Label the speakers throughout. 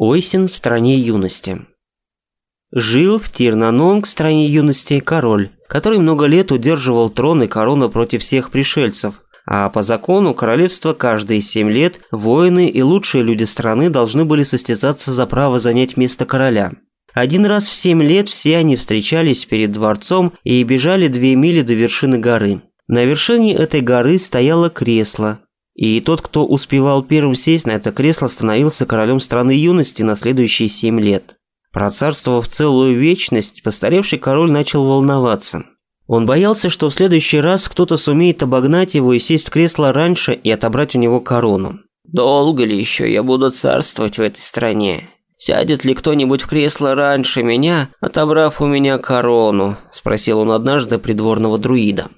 Speaker 1: Ойсин в стране юности. Жил в Тирнанонг, стране юности, король, который много лет удерживал трон и корону против всех пришельцев, а по закону королевства каждые семь лет воины и лучшие люди страны должны были состязаться за право занять место короля. Один раз в семь лет все они встречались перед дворцом и бежали две мили до вершины горы. На вершине этой горы стояло кресло, и тот, кто успевал первым сесть на это кресло, становился королем страны юности на следующие семь лет. Процарствовав целую вечность, постаревший король начал волноваться. Он боялся, что в следующий раз кто-то сумеет обогнать его и сесть в кресло раньше и отобрать у него корону. «Долго ли еще я буду царствовать в этой стране? Сядет ли кто-нибудь в кресло раньше меня, отобрав у меня корону?» – спросил он однажды придворного друида.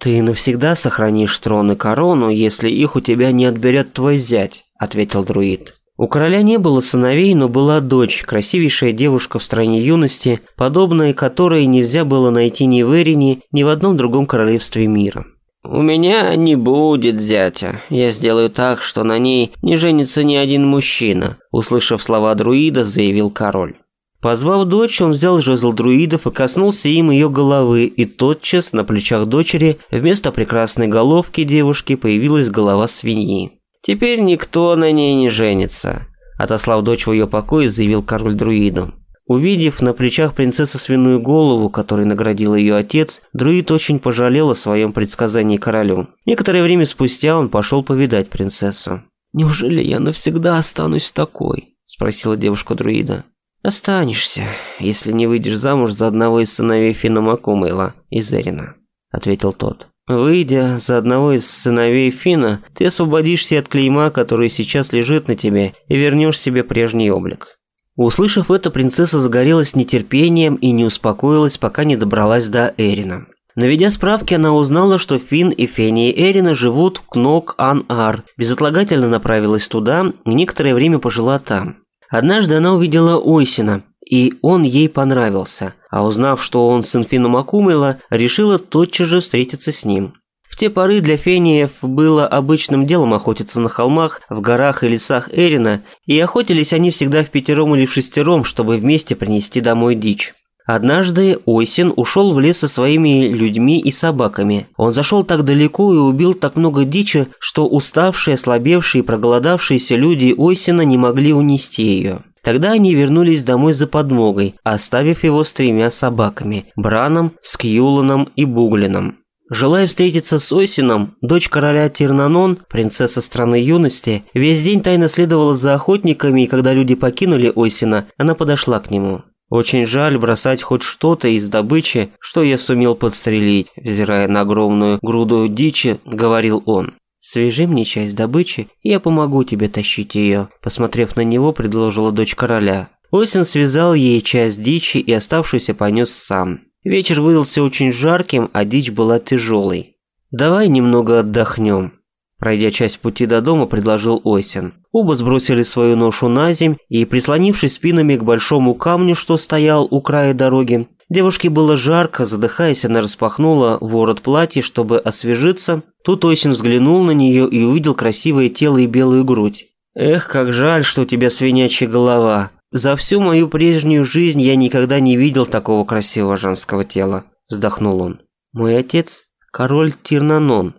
Speaker 1: «Ты навсегда сохранишь трон и корону, если их у тебя не отберет твой зять», — ответил друид. У короля не было сыновей, но была дочь, красивейшая девушка в стране юности, подобная которой нельзя было найти ни в Эрине, ни в одном другом королевстве мира. «У меня не будет зятя. Я сделаю так, что на ней не женится ни один мужчина», — услышав слова друида, заявил король. Позвав дочь, он взял жезл друидов и коснулся им ее головы, и тотчас на плечах дочери вместо прекрасной головки девушки появилась голова свиньи. «Теперь никто на ней не женится», – отослав дочь в ее покой, заявил король друиду. Увидев на плечах принцессы свиную голову, которой наградил ее отец, друид очень пожалел о своем предсказании королю. Некоторое время спустя он пошел повидать принцессу. «Неужели я навсегда останусь такой?» – спросила девушка друида. «Останешься, если не выйдешь замуж за одного из сыновей Фина Макумейла из Эрина», — ответил тот. «Выйдя за одного из сыновей Фина, ты освободишься от клейма, который сейчас лежит на тебе, и вернешь себе прежний облик». Услышав это, принцесса загорелась нетерпением и не успокоилась, пока не добралась до Эрина. Наведя справки, она узнала, что Фин и Фенни и Эрина живут в Кнок-Ан-Ар, безотлагательно направилась туда и некоторое время пожила там. Однажды она увидела Ойсина, и он ей понравился, а узнав, что он сын Фину Макумела, решила тотчас же встретиться с ним. В те поры для фениев было обычным делом охотиться на холмах, в горах и лесах Эрина, и охотились они всегда в пятером или в шестером, чтобы вместе принести домой дичь. Однажды Осин ушел в лес со своими людьми и собаками. Он зашел так далеко и убил так много дичи, что уставшие, ослабевшие и проголодавшиеся люди Осина не могли унести ее. Тогда они вернулись домой за подмогой, оставив его с тремя собаками – Браном, Скьюланом и Буглином. Желая встретиться с Осином, дочь короля Тирнанон, принцесса страны юности, весь день тайно следовала за охотниками, и когда люди покинули Осина, она подошла к нему. Очень жаль бросать хоть что-то из добычи, что я сумел подстрелить, взирая на огромную груду дичи, говорил он. «Свяжи мне часть добычи, и я помогу тебе тащить ее», – посмотрев на него, предложила дочь короля. Осин связал ей часть дичи и оставшуюся понес сам. Вечер выдался очень жарким, а дичь была тяжелой. «Давай немного отдохнем», – пройдя часть пути до дома, предложил Осин. Оба сбросили свою ношу на земь и, прислонившись спинами к большому камню, что стоял у края дороги, девушке было жарко, задыхаясь, она распахнула ворот платья, чтобы освежиться. Тут Осин взглянул на нее и увидел красивое тело и белую грудь. «Эх, как жаль, что у тебя свинячья голова. За всю мою прежнюю жизнь я никогда не видел такого красивого женского тела», – вздохнул он. «Мой отец – король Тирнанон,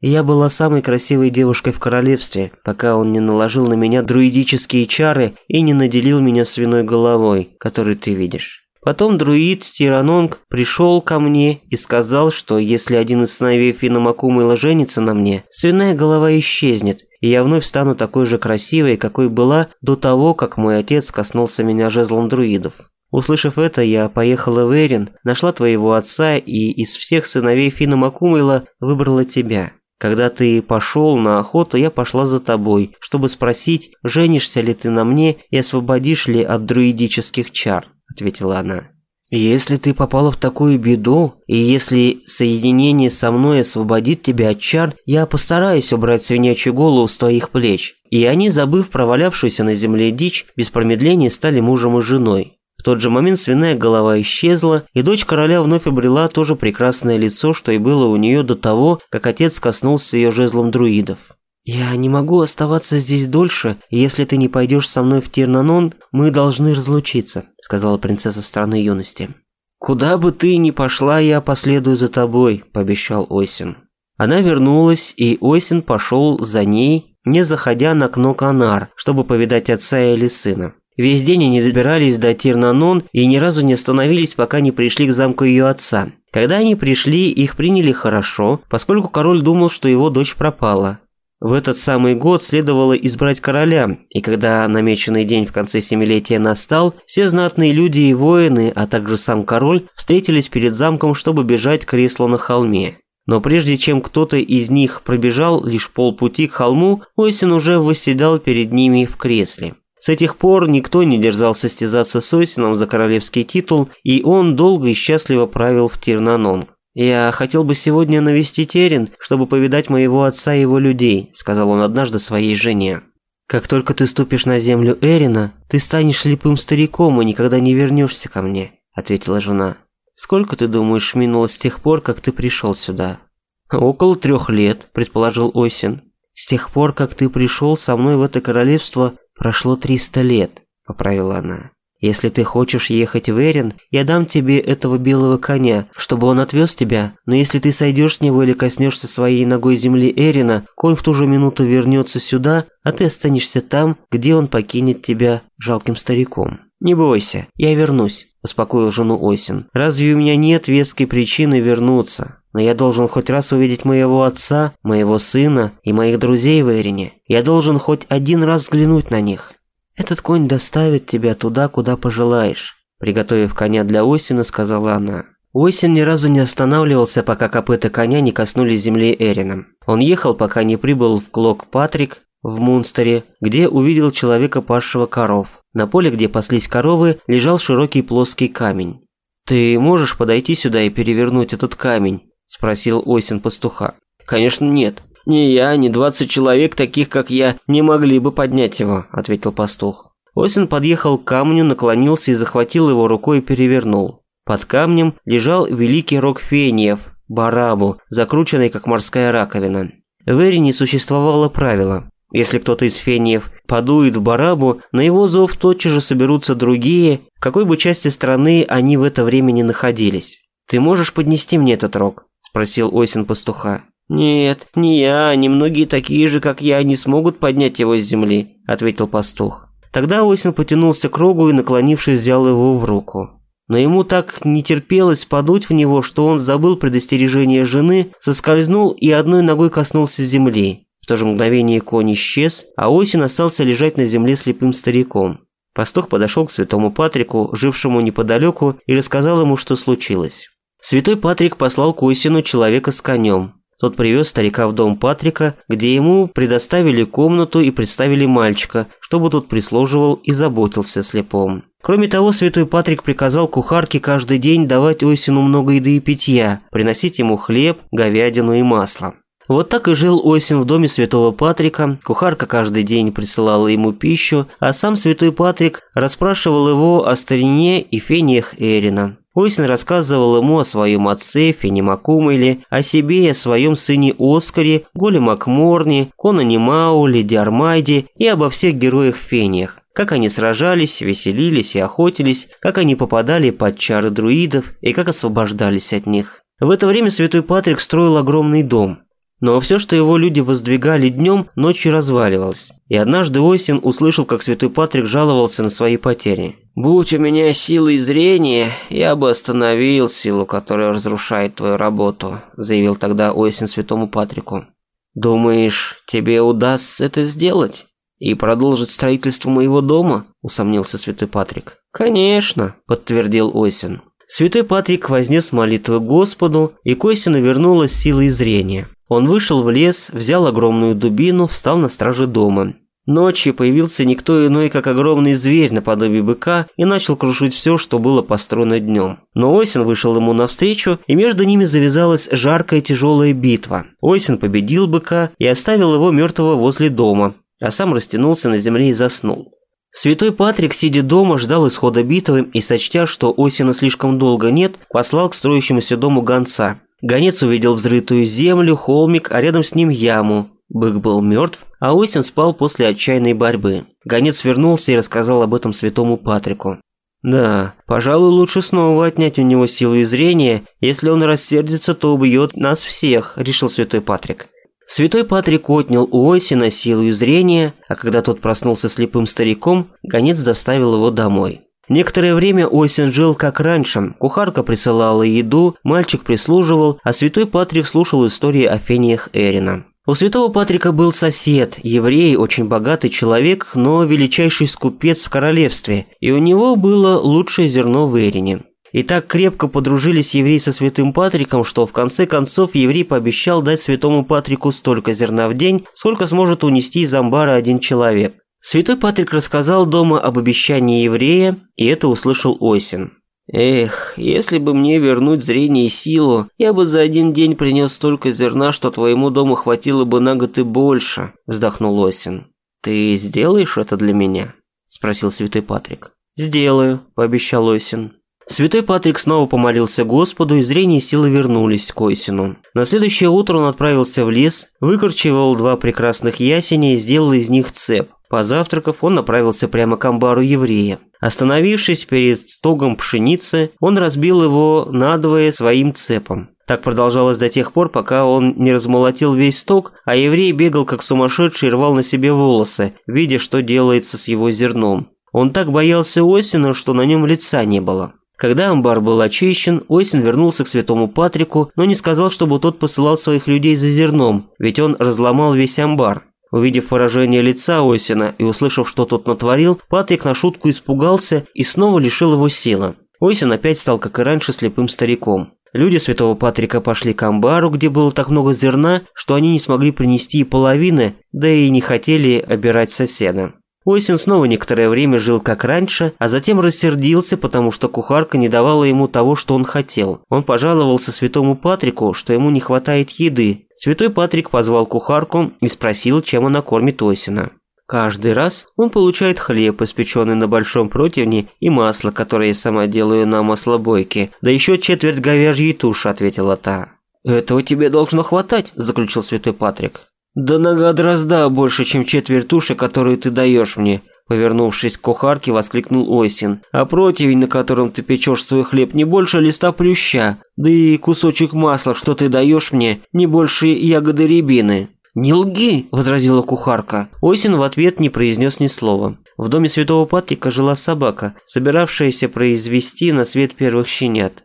Speaker 1: я была самой красивой девушкой в королевстве, пока он не наложил на меня друидические чары и не наделил меня свиной головой, которую ты видишь. Потом друид Тиранонг пришел ко мне и сказал, что если один из сыновей Фина Макумыла женится на мне, свиная голова исчезнет, и я вновь стану такой же красивой, какой была до того, как мой отец коснулся меня жезлом друидов. Услышав это, я поехала в Эрин, нашла твоего отца и из всех сыновей Фина Макумыла выбрала тебя. Когда ты пошел на охоту, я пошла за тобой, чтобы спросить, женишься ли ты на мне и освободишь ли от друидических чар», – ответила она. «Если ты попала в такую беду, и если соединение со мной освободит тебя от чар, я постараюсь убрать свинячью голову с твоих плеч». И они, забыв провалявшуюся на земле дичь, без промедления стали мужем и женой. В тот же момент свиная голова исчезла, и дочь короля вновь обрела то же прекрасное лицо, что и было у нее до того, как отец коснулся ее жезлом друидов. «Я не могу оставаться здесь дольше, и если ты не пойдешь со мной в Тирнанон, мы должны разлучиться», — сказала принцесса страны юности. «Куда бы ты ни пошла, я последую за тобой», — пообещал Осин. Она вернулась, и Осин пошел за ней, не заходя на окно Канар, чтобы повидать отца или сына. Весь день они добирались до Тирнанон и ни разу не остановились, пока не пришли к замку ее отца. Когда они пришли, их приняли хорошо, поскольку король думал, что его дочь пропала. В этот самый год следовало избрать короля, и когда намеченный день в конце семилетия настал, все знатные люди и воины, а также сам король, встретились перед замком, чтобы бежать к креслу на холме. Но прежде чем кто-то из них пробежал лишь полпути к холму, Осин уже восседал перед ними в кресле. С этих пор никто не дерзал состязаться с Осином за королевский титул, и он долго и счастливо правил в Тирнанон. «Я хотел бы сегодня навестить Эрин, чтобы повидать моего отца и его людей», – сказал он однажды своей жене. «Как только ты ступишь на землю Эрина, ты станешь слепым стариком и никогда не вернешься ко мне», – ответила жена. «Сколько, ты думаешь, минуло с тех пор, как ты пришел сюда?» «Около трех лет», – предположил Осин. «С тех пор, как ты пришел со мной в это королевство, «Прошло триста лет», – поправила она. «Если ты хочешь ехать в Эрин, я дам тебе этого белого коня, чтобы он отвез тебя, но если ты сойдешь с него или коснешься своей ногой земли Эрина, конь в ту же минуту вернется сюда, а ты останешься там, где он покинет тебя жалким стариком». «Не бойся, я вернусь», – успокоил жену Осин. «Разве у меня нет веской причины вернуться?» но я должен хоть раз увидеть моего отца, моего сына и моих друзей в Эрине. Я должен хоть один раз взглянуть на них. Этот конь доставит тебя туда, куда пожелаешь», – приготовив коня для Осина, сказала она. Осин ни разу не останавливался, пока копыта коня не коснулись земли Эрином. Он ехал, пока не прибыл в Клок Патрик в Мунстере, где увидел человека, пасшего коров. На поле, где паслись коровы, лежал широкий плоский камень. «Ты можешь подойти сюда и перевернуть этот камень?» – спросил Осин пастуха. «Конечно нет. Ни я, ни двадцать человек, таких как я, не могли бы поднять его», – ответил пастух. Осин подъехал к камню, наклонился и захватил его рукой и перевернул. Под камнем лежал великий рог фениев, барабу, закрученный как морская раковина. В Эрине существовало правило. Если кто-то из фениев подует в барабу, на его зов тотчас же соберутся другие, в какой бы части страны они в это время не находились. «Ты можешь поднести мне этот рог?» спросил Осин пастуха. «Нет, не я, не многие такие же, как я, не смогут поднять его с земли», – ответил пастух. Тогда Осин потянулся к рогу и, наклонившись, взял его в руку. Но ему так не терпелось подуть в него, что он забыл предостережение жены, соскользнул и одной ногой коснулся земли. В то же мгновение конь исчез, а Осин остался лежать на земле слепым стариком. Пастух подошел к святому Патрику, жившему неподалеку, и рассказал ему, что случилось. Святой Патрик послал к Осину человека с конем. Тот привез старика в дом Патрика, где ему предоставили комнату и представили мальчика, чтобы тот прислуживал и заботился слепом. Кроме того, святой Патрик приказал кухарке каждый день давать Осину много еды и питья, приносить ему хлеб, говядину и масло. Вот так и жил Осин в доме святого Патрика. Кухарка каждый день присылала ему пищу, а сам святой Патрик расспрашивал его о старине и фениях Эрина. Хойсен рассказывал ему о своем отце Фене Макумеле, о себе и о своем сыне Оскаре, Голе Макморне, Конане Мауле, Диармайде и обо всех героях-фениях как они сражались, веселились и охотились, как они попадали под чары друидов и как освобождались от них. В это время Святой Патрик строил огромный дом, но все, что его люди воздвигали днем, ночью разваливалось. И однажды Осин услышал, как святой Патрик жаловался на свои потери. «Будь у меня силы и зрение, я бы остановил силу, которая разрушает твою работу», заявил тогда Осин святому Патрику. «Думаешь, тебе удастся это сделать?» «И продолжить строительство моего дома?» – усомнился святой Патрик. «Конечно», – подтвердил Осин. Святой Патрик вознес молитвы Господу, и к Осину вернулась сила и зрение. Он вышел в лес, взял огромную дубину, встал на страже дома. Ночью появился никто иной, как огромный зверь наподобие быка и начал крушить все, что было построено днем. Но Осин вышел ему навстречу, и между ними завязалась жаркая тяжелая битва. Осин победил быка и оставил его мертвого возле дома, а сам растянулся на земле и заснул. Святой Патрик, сидя дома, ждал исхода битвы и, сочтя, что Осина слишком долго нет, послал к строящемуся дому гонца, Гонец увидел взрытую землю, холмик, а рядом с ним яму. Бык был мертв, а Остин спал после отчаянной борьбы. Гонец вернулся и рассказал об этом святому Патрику. Да, пожалуй, лучше снова отнять у него силу и зрение. Если он рассердится, то убьет нас всех, решил святой Патрик. Святой Патрик отнял у Осина силу и зрение, а когда тот проснулся слепым стариком, гонец доставил его домой. Некоторое время Ойсен жил как раньше. Кухарка присылала еду, мальчик прислуживал, а святой Патрик слушал истории о фениях Эрина. У святого Патрика был сосед, еврей, очень богатый человек, но величайший скупец в королевстве, и у него было лучшее зерно в Эрине. И так крепко подружились еврей со святым Патриком, что в конце концов еврей пообещал дать святому Патрику столько зерна в день, сколько сможет унести из амбара один человек. Святой Патрик рассказал дома об обещании еврея, и это услышал Осин. «Эх, если бы мне вернуть зрение и силу, я бы за один день принес столько зерна, что твоему дому хватило бы на год и больше», – вздохнул Осин. «Ты сделаешь это для меня?» – спросил Святой Патрик. «Сделаю», – пообещал Осин. Святой Патрик снова помолился Господу, и зрение и силы вернулись к Осину. На следующее утро он отправился в лес, выкорчевал два прекрасных ясеня и сделал из них цепь. Позавтракав, он направился прямо к амбару еврея. Остановившись перед стогом пшеницы, он разбил его надвое своим цепом. Так продолжалось до тех пор, пока он не размолотил весь сток, а еврей бегал как сумасшедший и рвал на себе волосы, видя, что делается с его зерном. Он так боялся Осина, что на нем лица не было. Когда амбар был очищен, Осин вернулся к святому Патрику, но не сказал, чтобы тот посылал своих людей за зерном, ведь он разломал весь амбар. Увидев выражение лица Осина и услышав, что тот натворил, Патрик на шутку испугался и снова лишил его силы. Осин опять стал, как и раньше, слепым стариком. Люди святого Патрика пошли к амбару, где было так много зерна, что они не смогли принести и половины, да и не хотели обирать соседа. Уэсин снова некоторое время жил как раньше, а затем рассердился, потому что кухарка не давала ему того, что он хотел. Он пожаловался святому Патрику, что ему не хватает еды. Святой Патрик позвал кухарку и спросил, чем она кормит Уэсина. Каждый раз он получает хлеб, испеченный на большом противне, и масло, которое я сама делаю на маслобойке. Да еще четверть говяжьей туши, ответила та. «Этого тебе должно хватать», – заключил святой Патрик. «Да нога дрозда больше, чем четверть туши, которую ты даешь мне», Повернувшись к кухарке, воскликнул Осин. «А противень, на котором ты печешь свой хлеб, не больше листа плюща, да и кусочек масла, что ты даешь мне, не больше ягоды рябины». «Не лги!» – возразила кухарка. Осин в ответ не произнес ни слова. В доме святого Патрика жила собака, собиравшаяся произвести на свет первых щенят.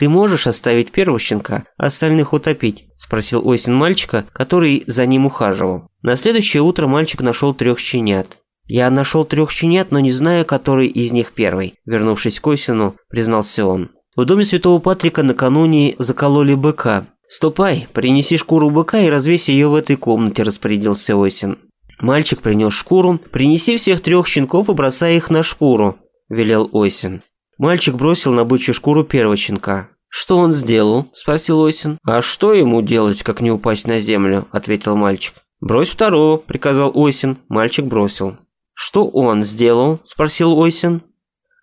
Speaker 1: «Ты можешь оставить первого щенка, а остальных утопить?» – спросил Осин мальчика, который за ним ухаживал. На следующее утро мальчик нашел трех щенят. «Я нашел трех щенят, но не знаю, который из них первый», – вернувшись к Осину, признался он. В доме святого Патрика накануне закололи быка. «Ступай, принеси шкуру быка и развесь ее в этой комнате», – распорядился Осин. Мальчик принес шкуру. «Принеси всех трех щенков и бросай их на шкуру», – велел Осин. Мальчик бросил на бычью шкуру первого щенка. «Что он сделал?» – спросил Осин. «А что ему делать, как не упасть на землю?» – ответил мальчик. «Брось второго», – приказал Осин. Мальчик бросил. «Что он сделал?» – спросил Осин.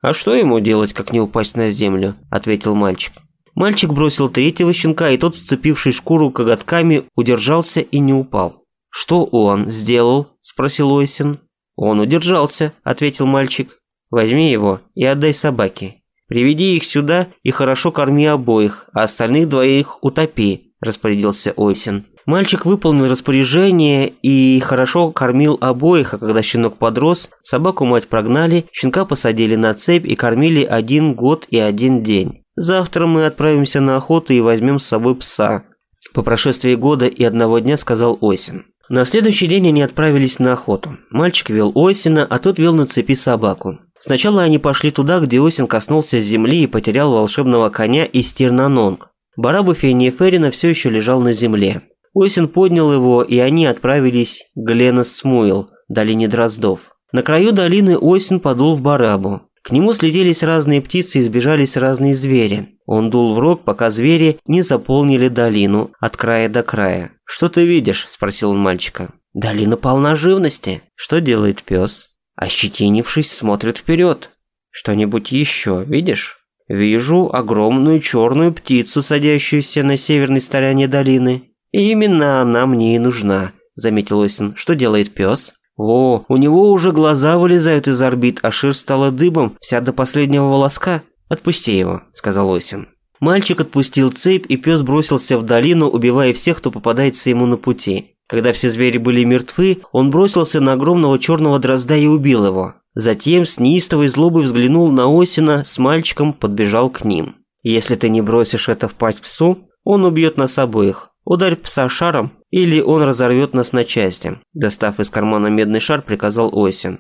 Speaker 1: «А что ему делать, как не упасть на землю?» – ответил мальчик. Мальчик бросил третьего щенка, и тот, вцепивший шкуру коготками, удержался и не упал. «Что он сделал?» – спросил Осин. «Он удержался», – ответил мальчик. Возьми его и отдай собаке. Приведи их сюда и хорошо корми обоих, а остальных двоих утопи», – распорядился Ойсин. Мальчик выполнил распоряжение и хорошо кормил обоих, а когда щенок подрос, собаку мать прогнали, щенка посадили на цепь и кормили один год и один день. «Завтра мы отправимся на охоту и возьмем с собой пса», – по прошествии года и одного дня сказал Осин. На следующий день они отправились на охоту. Мальчик вел Осина, а тот вел на цепи собаку. Сначала они пошли туда, где Осин коснулся земли и потерял волшебного коня из Тирнанонг. Барабу Фенеферина все еще лежал на земле. Осин поднял его, и они отправились к Гленос-Смуил, долине Дроздов. На краю долины Осин подул в Барабу. К нему слетелись разные птицы и сбежались разные звери. Он дул в рог, пока звери не заполнили долину от края до края. «Что ты видишь?» – спросил он мальчика. «Долина полна живности. Что делает пес?» Ощетинившись, смотрит вперед. Что-нибудь еще видишь? Вижу огромную черную птицу, садящуюся на северной стороне долины. И именно она мне и нужна, заметил Осин. Что делает пес? О, у него уже глаза вылезают из орбит, а шир стала дыбом, вся до последнего волоска. Отпусти его, сказал Осин. Мальчик отпустил цепь, и пес бросился в долину, убивая всех, кто попадается ему на пути. Когда все звери были мертвы, он бросился на огромного черного дрозда и убил его. Затем с неистовой злобой взглянул на Осина, с мальчиком подбежал к ним. «Если ты не бросишь это в пасть псу, он убьет нас обоих. Ударь пса шаром, или он разорвет нас на части», – достав из кармана медный шар, приказал Осин.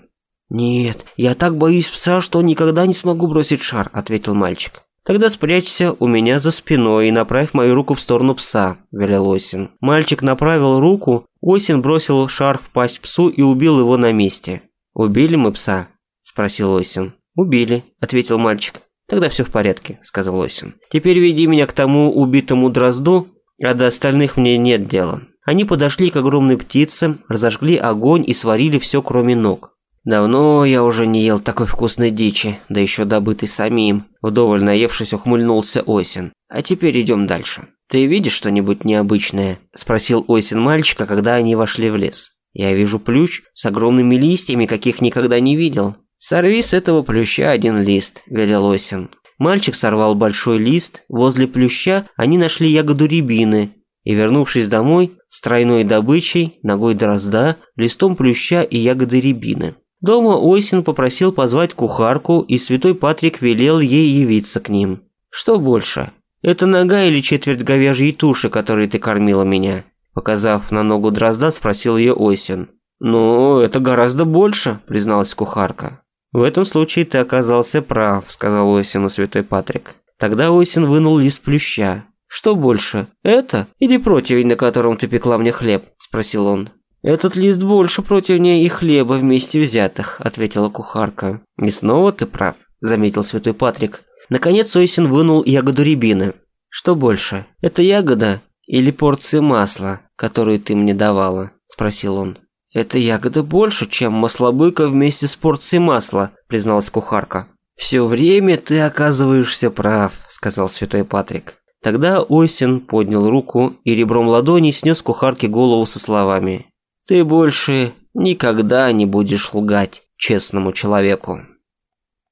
Speaker 1: «Нет, я так боюсь пса, что никогда не смогу бросить шар», – ответил мальчик. «Тогда спрячься у меня за спиной и направь мою руку в сторону пса», – велел Осин. Мальчик направил руку, Осин бросил шар в пасть псу и убил его на месте. «Убили мы пса?» – спросил Осин. «Убили», – ответил мальчик. «Тогда все в порядке», – сказал Осин. «Теперь веди меня к тому убитому дрозду, а до остальных мне нет дела». Они подошли к огромной птице, разожгли огонь и сварили все, кроме ног. Давно я уже не ел такой вкусной дичи, да еще добытой самим. Вдоволь наевшись, ухмыльнулся Осин. А теперь идем дальше. Ты видишь что-нибудь необычное? Спросил Осин мальчика, когда они вошли в лес. Я вижу плющ с огромными листьями, каких никогда не видел. Сорви с этого плюща один лист, велел Осин. Мальчик сорвал большой лист, возле плюща они нашли ягоду рябины, и, вернувшись домой, с тройной добычей, ногой дрозда, листом плюща и ягоды рябины. Дома Ойсин попросил позвать кухарку, и святой Патрик велел ей явиться к ним. «Что больше? Это нога или четверть говяжьей туши, которой ты кормила меня?» Показав на ногу дрозда, спросил ее Ойсин. «Ну, это гораздо больше», – призналась кухарка. «В этом случае ты оказался прав», – сказал Ойсину святой Патрик. Тогда Ойсин вынул лист плюща. «Что больше, это или противень, на котором ты пекла мне хлеб?» – спросил он. «Этот лист больше противнее и хлеба вместе взятых», – ответила кухарка. «И снова ты прав», – заметил святой Патрик. Наконец Ойсин вынул ягоду рябины. «Что больше, это ягода или порции масла, которую ты мне давала?» – спросил он. Это ягода больше, чем маслобыка вместе с порцией масла», – призналась кухарка. «Все время ты оказываешься прав», – сказал святой Патрик. Тогда Ойсин поднял руку и ребром ладони снес кухарке голову со словами ты больше никогда не будешь лгать честному человеку.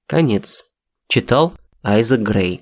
Speaker 1: Конец. Читал Айзек Грей.